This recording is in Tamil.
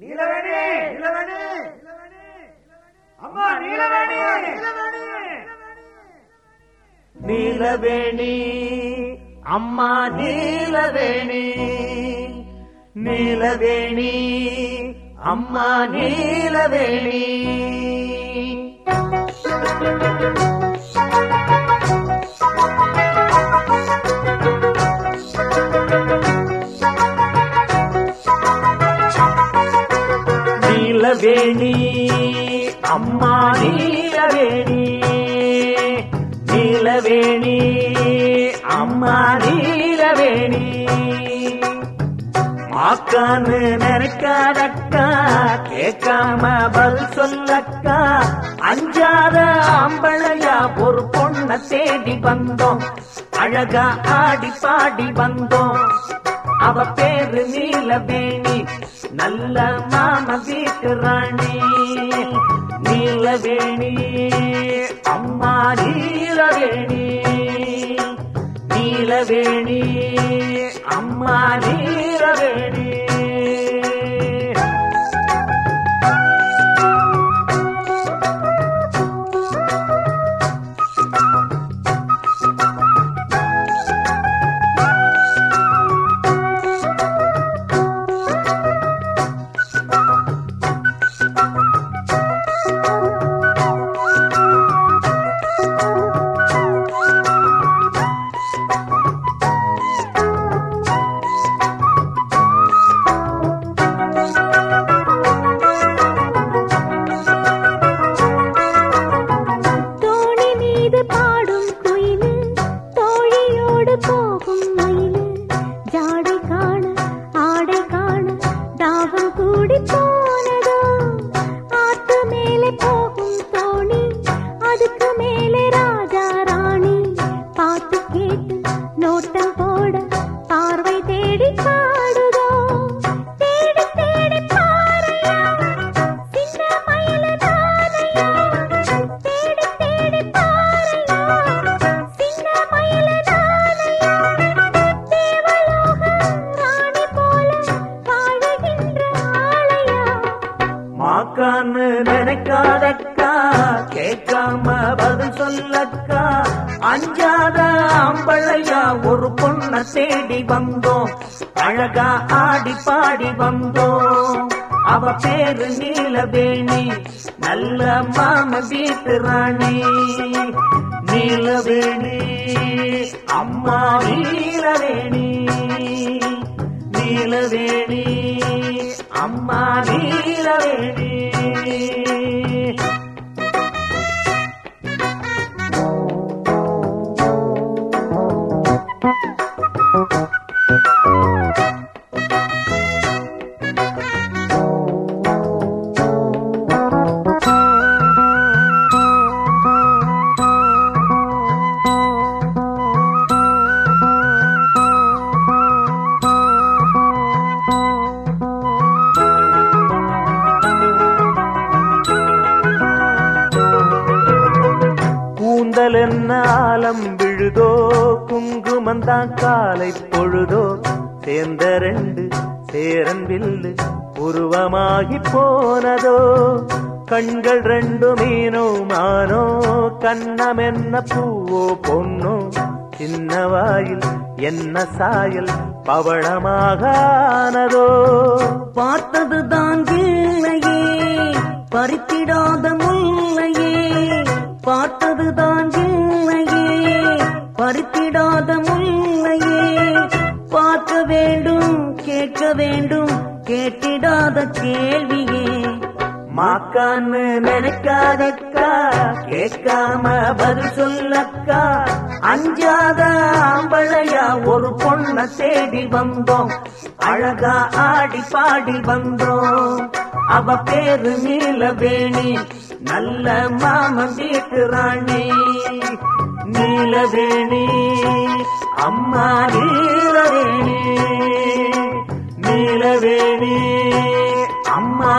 நீலவேணி நீலவேணி. அம்மா நீலவேணி. நீலவேணி அம்மா நீலவேணி. நீலவேணி அம்மா நீலவேணி. வேணி அம்மா நீலவேணி நீலவேணி அம்மா நீலவேணி மாக்கான்னு நினைக்காதக்கா கேட்காம பல் சொல்லக்கா. அஞ்சாத அம்பளையா ஒரு பொண்ண தேடி வந்தோம். அழகா ஆடி பாடி வந்தோம். அவ பேரு நீலவேணி. நல்ல மாம வீட்டு ராணி. நீலவேணி அம்மா நீலவேணி. நீலவேணி அம்மா நீ കൂടിപ്പോ சொல்லக்கா அஞ்சாத அம்பளையா ஒரு பொண்ண தேடி வந்தோம். அழகா ஆடி பாடி வந்தோம். அவ பேரு நீலவேணி நல்ல மாம வீட்டு ராணி. நீலவேணி அம்மா நீலவேணி. நீலவேணி அம்மா நீலவேணி. ஆலம் விழுதோ குங்குமந்தான் காலை பொழுதோ? சேர்ந்த ரெண்டு சேரன் வில்லு உருவமாகி போனதோ? கண்கள் ரெண்டு மீனோ மானோ? கண்ணம் என்ன பூவோ பொன்னோ? சின்ன வாயில் என்ன சாயல் பவளமாக ஆனதோ பார்த்ததுதான் இல்லையே பறித்திடாத மறுத்திடாத முல்லையே பார்க்க வேண்டும் கேட்க வேண்டும் கேட்டிடாத கேள்வியே. மாக்கான்னு நினைக்காதக்கா கேட்காம பதில் சொல்லக்கா. அஞ்சாத ஆம்பளையா ஒரு பொண்ண தேடி வந்தோம். அழகா ஆடி பாடி வந்தோம். அவ பேரு நீலவேணி நல்ல மாமன் வீட்டு ராணி. நீலவேணி அம்மா நீலவேணி நீலவேணி அம்மா